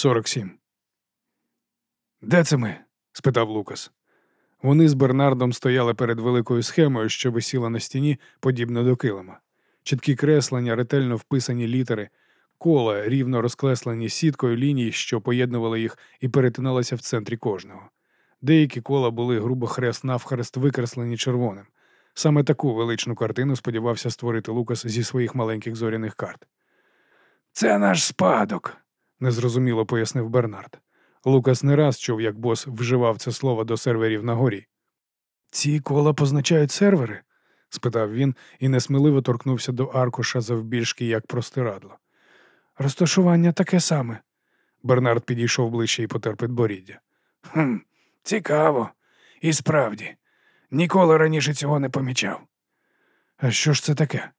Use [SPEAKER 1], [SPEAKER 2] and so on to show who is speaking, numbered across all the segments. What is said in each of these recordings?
[SPEAKER 1] 47. Де це ми? спитав Лукас. Вони з Бернардом стояли перед великою схемою, що висіла на стіні, подібно до килима. Чіткі креслення, ретельно вписані літери, кола, рівно розкреслені сіткою ліній, що поєднували їх і перетиналися в центрі кожного. Деякі кола були грубо хрест навхрест викреслені червоним. Саме таку величну картину сподівався створити Лукас зі своїх маленьких зоряних карт. Це наш спадок, незрозуміло пояснив Бернард. Лукас не раз чув, як бос вживав це слово до серверів на горі. Ці кола позначають сервери? спитав він і несміливо торкнувся до аркуша завбільшки, як простирадло. Розташування таке саме. Бернард підійшов ближче і потер підборіддя. «Хм, Цікаво. І справді, ніколи раніше цього не помічав. А що ж це таке?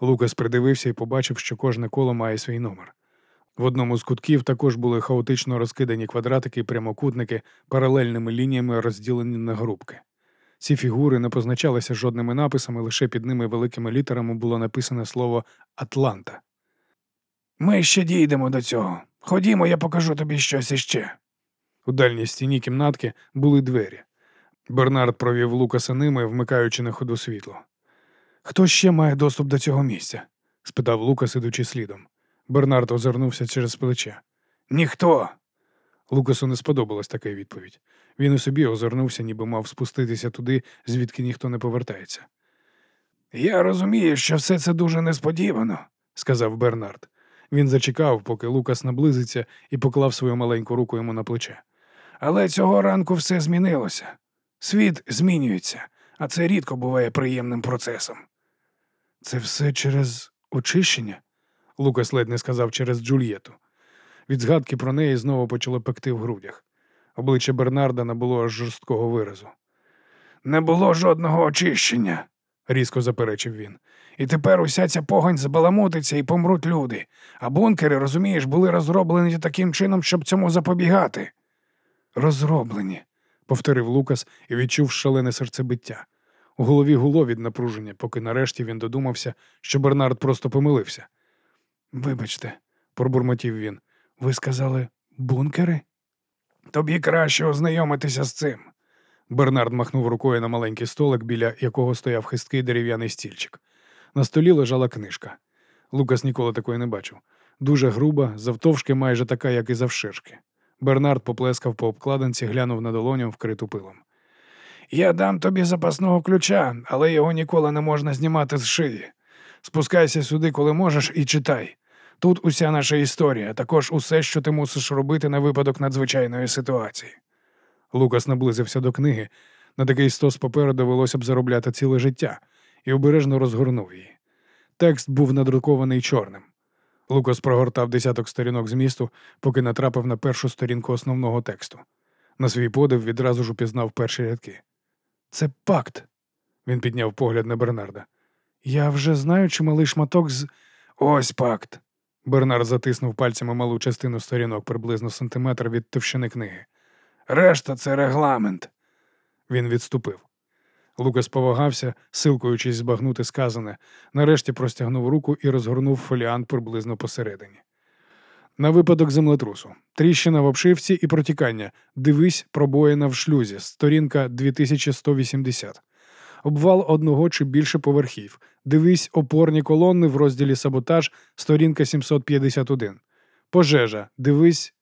[SPEAKER 1] Лукас придивився і побачив, що кожне коло має свій номер. В одному з кутків також були хаотично розкидані квадратики і прямокутники, паралельними лініями розділені на групки. Ці фігури не позначалися жодними написами, лише під ними великими літерами було написане слово Атланта. Ми ще дійдемо до цього. Ходімо, я покажу тобі щось іще. У дальній стіні кімнатки були двері. Бернард провів Лукаса ними, вмикаючи на ходу світло. Хто ще має доступ до цього місця? спитав Лукас, ідучи слідом. Бернард озирнувся через плече. Ніхто. Лукасу не сподобалась така відповідь. Він у собі озирнувся, ніби мав спуститися туди, звідки ніхто не повертається. Я розумію, що все це дуже несподівано, сказав Бернард. Він зачекав, поки Лукас наблизиться, і поклав свою маленьку руку йому на плече. Але цього ранку все змінилося. Світ змінюється, а це рідко буває приємним процесом. Це все через очищення? Лукас ледь не сказав через Джульєту. Від згадки про неї знову почало пекти в грудях. Обличчя Бернарда набуло аж жорсткого виразу. Не було жодного очищення, різко заперечив він. І тепер уся ця погань збаламутиться і помруть люди, а бункери, розумієш, були розроблені таким чином, щоб цьому запобігати. Розроблені, повторив Лукас і відчув шалене серцебиття. У голові гуло від напруження, поки нарешті він додумався, що Бернард просто помилився. Вибачте, пробурмотів він, ви сказали бункери? Тобі краще ознайомитися з цим. Бернард махнув рукою на маленький столик, біля якого стояв хисткий дерев'яний стільчик. На столі лежала книжка. Лукас ніколи такої не бачив. Дуже груба, завтовшки майже така, як і завширшки. Бернард поплескав по обкладинці, глянув на долоню, вкриту пилом. Я дам тобі запасного ключа, але його ніколи не можна знімати з шиї. Спускайся сюди, коли можеш, і читай. Тут уся наша історія, також усе, що ти мусиш робити на випадок надзвичайної ситуації. Лукас наблизився до книги. На такий стос паперу довелося б заробляти ціле життя, і обережно розгорнув її. Текст був надрукований чорним. Лукас прогортав десяток сторінок змісту, поки натрапив на першу сторінку основного тексту. На свій подив відразу ж упізнав перші рядки. Це пакт. Він підняв погляд на Бернарда. Я вже знаю, чималий шматок з. Ось пакт. Бернард затиснув пальцями малу частину сторінок приблизно сантиметр від товщини книги. Решта це регламент. Він відступив. Лукас повагався, силкуючись збагнути сказане, нарешті простягнув руку і розгорнув фоліант приблизно посередині. На випадок землетрусу, тріщина в обшивці і протікання. Дивись, пробоїна в шлюзі, сторінка 2180. Обвал одного чи більше поверхів. Дивись опорні колони в розділі Саботаж, сторінка 751. Пожежа. Дивись.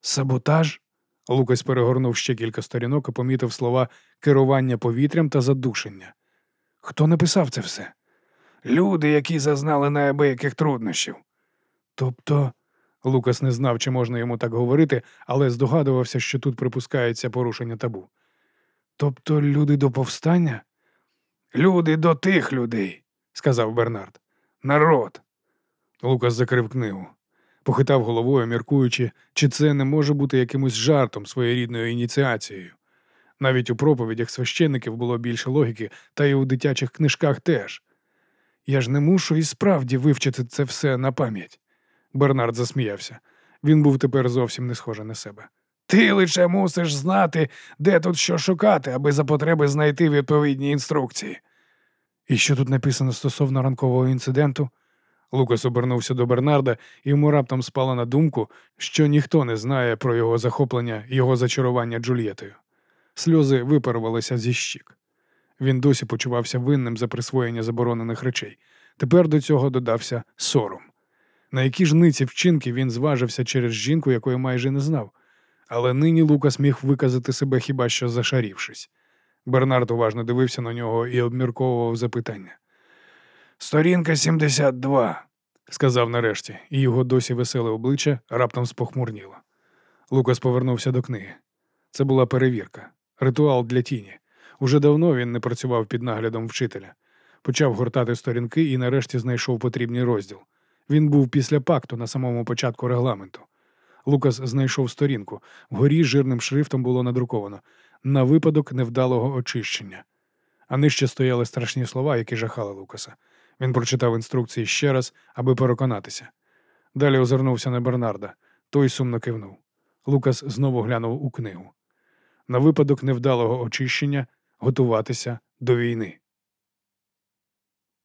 [SPEAKER 1] Саботаж? Лукас перегорнув ще кілька сторінок і помітив слова керування повітрям та задушення. Хто написав це все? Люди, які зазнали неабияких труднощів. Тобто, Лукас не знав, чи можна йому так говорити, але здогадувався, що тут припускається порушення табу. Тобто люди до повстання? Люди до тих людей, сказав Бернард. Народ. Лукас закрив книгу похитав головою, міркуючи, чи це не може бути якимось жартом своєрідною ініціацією. Навіть у проповідях священників було більше логіки, та й у дитячих книжках теж. Я ж не мушу і справді вивчити це все на пам'ять. Бернард засміявся. Він був тепер зовсім не схожий на себе. Ти лише мусиш знати, де тут що шукати, аби за потреби знайти відповідні інструкції. І що тут написано стосовно ранкового інциденту? Лукас обернувся до Бернарда, і йому раптом спала на думку, що ніхто не знає про його захоплення його зачарування Джульєтою. Сльози випарувалися зі щік. Він досі почувався винним за присвоєння заборонених речей. Тепер до цього додався сором. На які ж ниці вчинки він зважився через жінку, якої майже не знав. Але нині Лукас міг виказати себе хіба що зашарівшись. Бернард уважно дивився на нього і обмірковував запитання. Сторінка 72, сказав нарешті, і його досі веселе обличчя раптом спохмурніло. Лукас повернувся до книги. Це була перевірка, ритуал для тіні. Уже давно він не працював під наглядом вчителя. Почав гортати сторінки і нарешті знайшов потрібний розділ. Він був після пакту на самому початку регламенту. Лукас знайшов сторінку. Вгорі жирним шрифтом було надруковано на випадок невдалого очищення. А нижче стояли страшні слова, які жахали Лукаса. Він прочитав інструкції ще раз, аби переконатися. Далі озирнувся на Бернарда. Той сумно кивнув. Лукас знову глянув у книгу. На випадок невдалого очищення готуватися до війни.